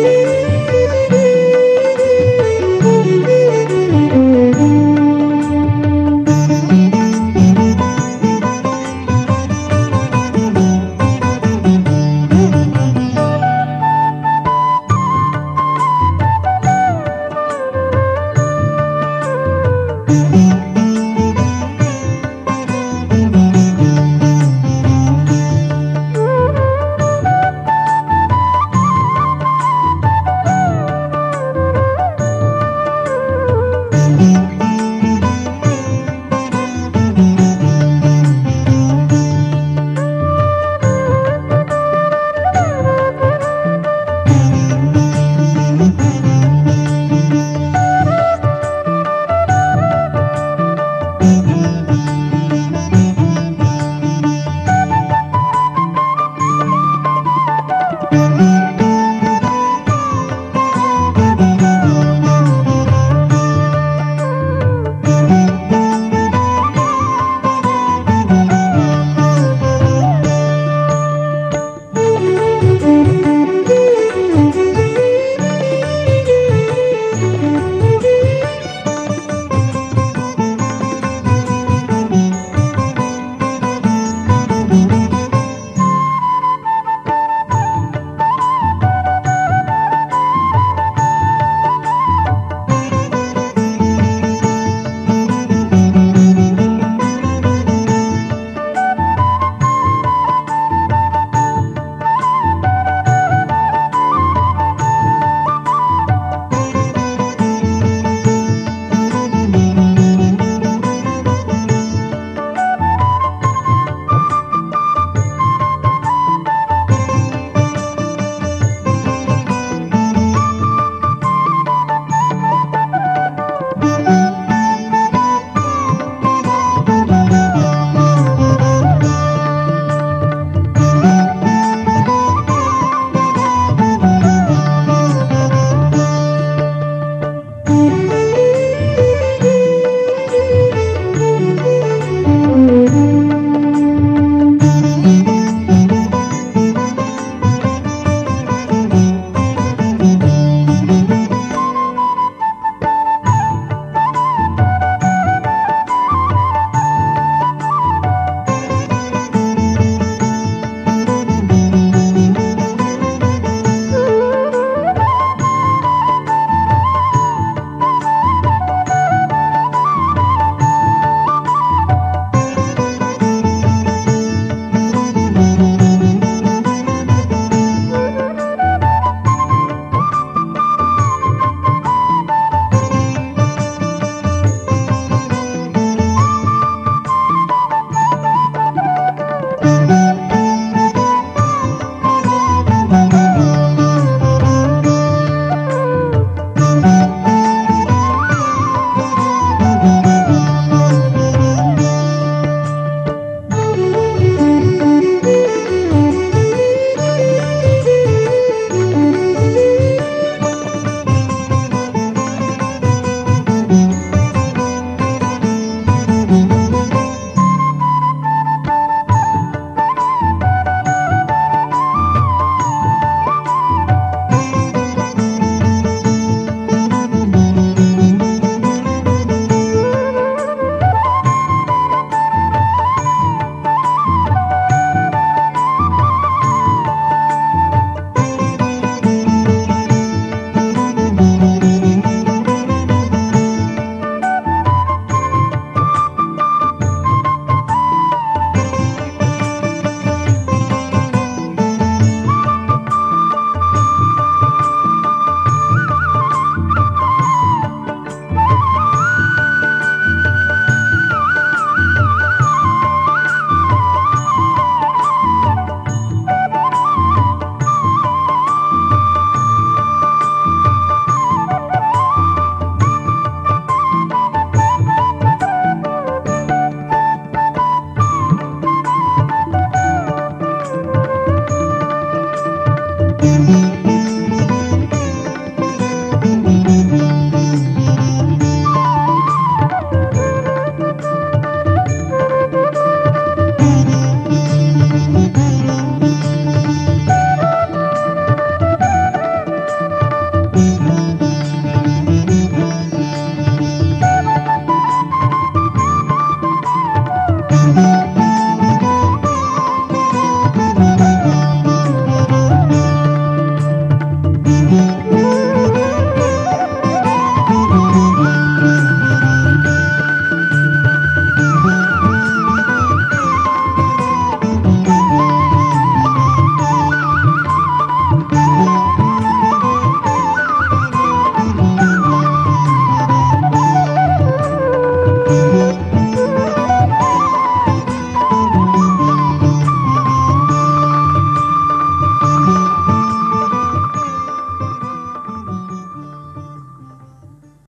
Thank